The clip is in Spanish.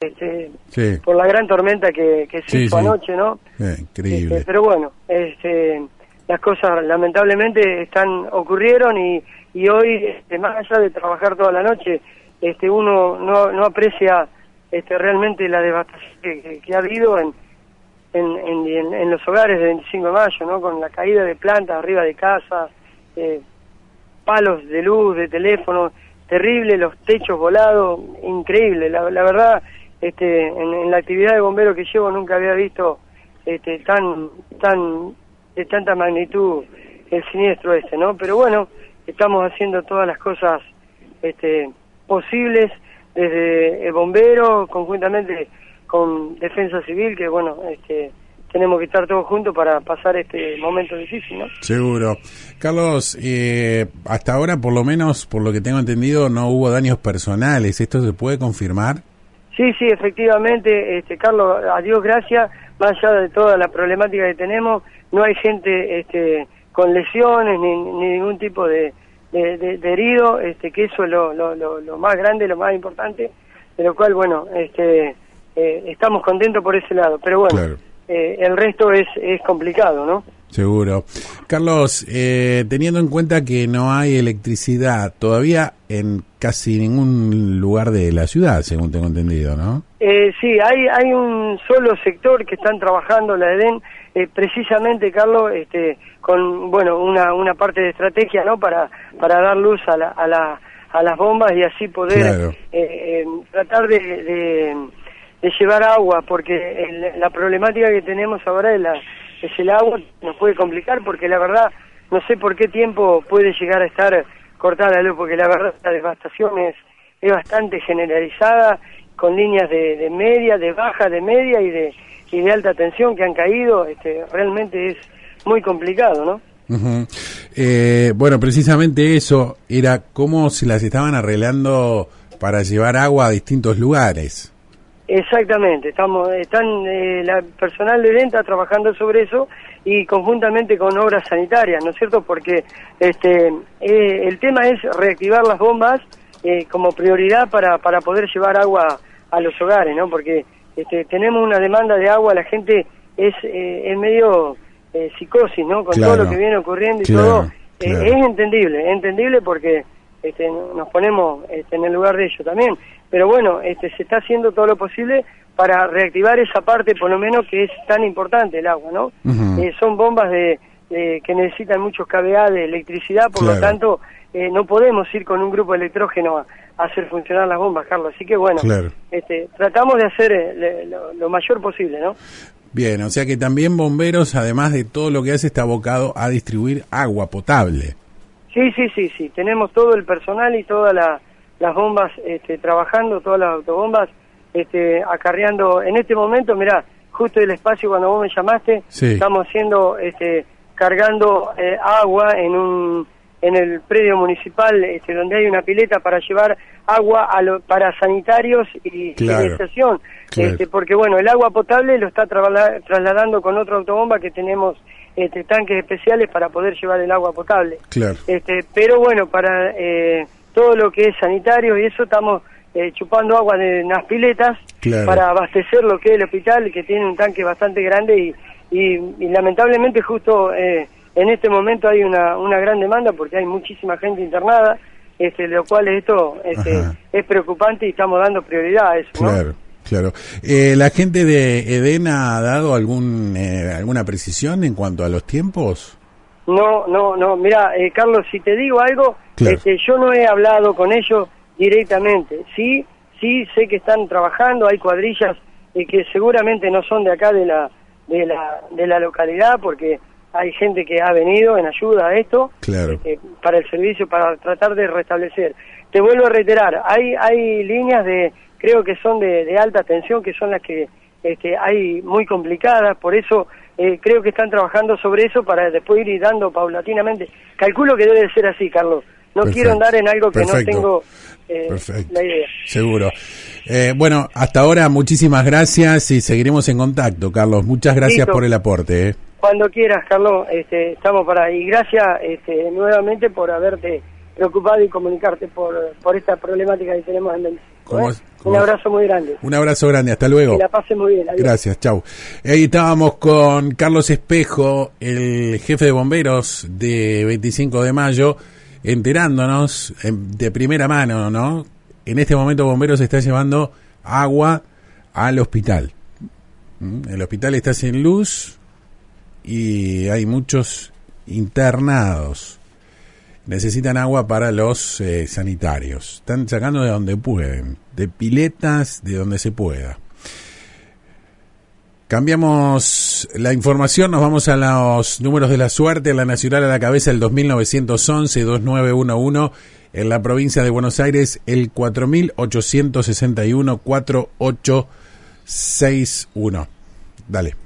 este, por la gran tormenta que, se hizo anoche, ¿no? increíble. Este, pero bueno, este, las cosas lamentablemente están ocurrieron y, y hoy, este, más allá de trabajar toda la noche, este, uno no, no aprecia este, realmente la devastación que, ha habido en, en, en, los hogares de 25 de mayo, ¿no? Con la caída de plantas arriba de casa, eh, palos de luz, de teléfono, terrible, los techos volados, increíble. La, verdad, este, en, la actividad de bombero que llevo nunca había visto este, tan, tan, de tanta magnitud el siniestro este, ¿no? Pero bueno, estamos haciendo todas las cosas este, posibles desde el bombero, conjuntamente con Defensa Civil, que bueno, este, tenemos que estar todos juntos para pasar este momento difícil, ¿no? Seguro. Carlos, eh, hasta ahora, por lo menos, por lo que tengo entendido, no hubo daños personales. ¿Esto se puede confirmar? Sí, sí, efectivamente, este, Carlos, a Dios gracias, más allá de toda la problemática que tenemos, no hay gente este, con lesiones ni, ningún tipo de, de, herido, este, que eso es lo, lo, lo, más grande, lo más importante, de lo cual, bueno, este, eh, estamos contentos por ese lado. Pero bueno, eh, el resto es, es complicado, ¿no? Seguro. Carlos, eh, teniendo en cuenta que no hay electricidad todavía en casi ningún lugar de la ciudad, según tengo entendido, ¿no? Eh, sí, hay, hay un solo sector que están trabajando la EDEN, eh, precisamente, Carlos, este, con bueno una, una parte de estrategia, ¿no? Para, para dar luz a, la, a, la, a las bombas y así poder tratar de de llevar agua, porque la problemática que tenemos ahora es, la, es el agua, nos puede complicar, porque la verdad no sé por qué tiempo puede llegar a estar cortada la porque la verdad la devastación es, es bastante generalizada, con líneas de, de media, de baja, de media y de, y de alta tensión que han caído, este, realmente es muy complicado, ¿no? eh, bueno, precisamente eso era cómo se las estaban arreglando para llevar agua a distintos lugares. Exactamente, estamos, están eh, la personal de venta trabajando sobre eso y conjuntamente con obras sanitarias, ¿no es cierto? Porque este eh, el tema es reactivar las bombas eh, como prioridad para, para poder llevar agua a los hogares, ¿no? Porque este, tenemos una demanda de agua, la gente es, es medio psicosis, ¿no? Con todo lo que viene ocurriendo y todo, es entendible, es entendible porque este, nos ponemos este, en el lugar de ellos también. Pero bueno, este, se está haciendo todo lo posible para reactivar esa parte, por lo menos, que es tan importante el agua, ¿no? Eh, son bombas de, que necesitan muchos kVA de electricidad, por lo tanto, eh, no podemos ir con un grupo de electrógeno a, hacer funcionar las bombas, Carlos. Así que bueno, este, tratamos de hacer eh, lo, mayor posible, ¿no? Bien, o sea que también bomberos, además de todo lo que hace, está abocado a distribuir agua potable. Sí, sí, sí, sí. Tenemos todo el personal y todas las bombas este, trabajando, todas las autobombas este, acarreando. En este momento, mira, justo el espacio cuando vos me llamaste, estamos haciendo, este, cargando eh, agua en un en el predio municipal este, donde hay una pileta para llevar agua a lo, para sanitarios y claro, este, porque bueno el agua potable lo está trasladando con otra autobomba que tenemos este, tanques especiales para poder llevar el agua potable. Este, pero bueno, para eh, todo lo que es sanitario y eso estamos eh, chupando agua de unas piletas para abastecer lo que es el hospital, que tiene un tanque bastante grande y, y, lamentablemente justo eh, en este momento hay una, una gran demanda porque hay muchísima gente internada, este, lo cual esto este, es preocupante y estamos dando prioridad a eso. Claro. Claro. Eh, ¿La gente de Eden ha dado algún, eh, alguna precisión en cuanto a los tiempos? No, no, no. Mira, eh, Carlos, si te digo algo, este, yo no he hablado con ellos directamente. Sí, sí, sé que están trabajando, hay cuadrillas que seguramente no son de acá de la, de la, de la localidad, porque hay gente que ha venido en ayuda a esto este, para el servicio, para tratar de restablecer. Te vuelvo a reiterar, hay, hay líneas de creo que son de, alta tensión, que son las que este, hay muy complicadas, por eso eh, creo que están trabajando sobre eso para después ir dando paulatinamente. Calculo que debe ser así, Carlos. No quiero andar en algo que no tengo eh, la idea. Seguro. Eh, bueno, hasta ahora muchísimas gracias y seguiremos en contacto, Carlos. Muchas gracias por el aporte. Cuando quieras, Carlos, este, estamos para ahí. Gracias este, nuevamente por haberte preocupado y comunicarte por, por esta problemática que tenemos en Belice. ¿eh? Un abrazo muy grande. Un abrazo grande, hasta luego. Que la pase muy bien. Gracias, chau. Ahí estábamos con Carlos Espejo, el jefe de bomberos de 25 de mayo, enterándonos de primera mano, ¿no? En este momento Bomberos está llevando agua al hospital. ¿Mm? El hospital está sin luz y hay muchos internados. Necesitan agua para los eh, sanitarios. Están sacando de donde pueden, de piletas, de donde se pueda. Cambiamos la información, nos vamos a los números de la suerte. La Nacional a la cabeza el 2911, 2911. En la provincia de Buenos Aires el 4861, 4861. Dale.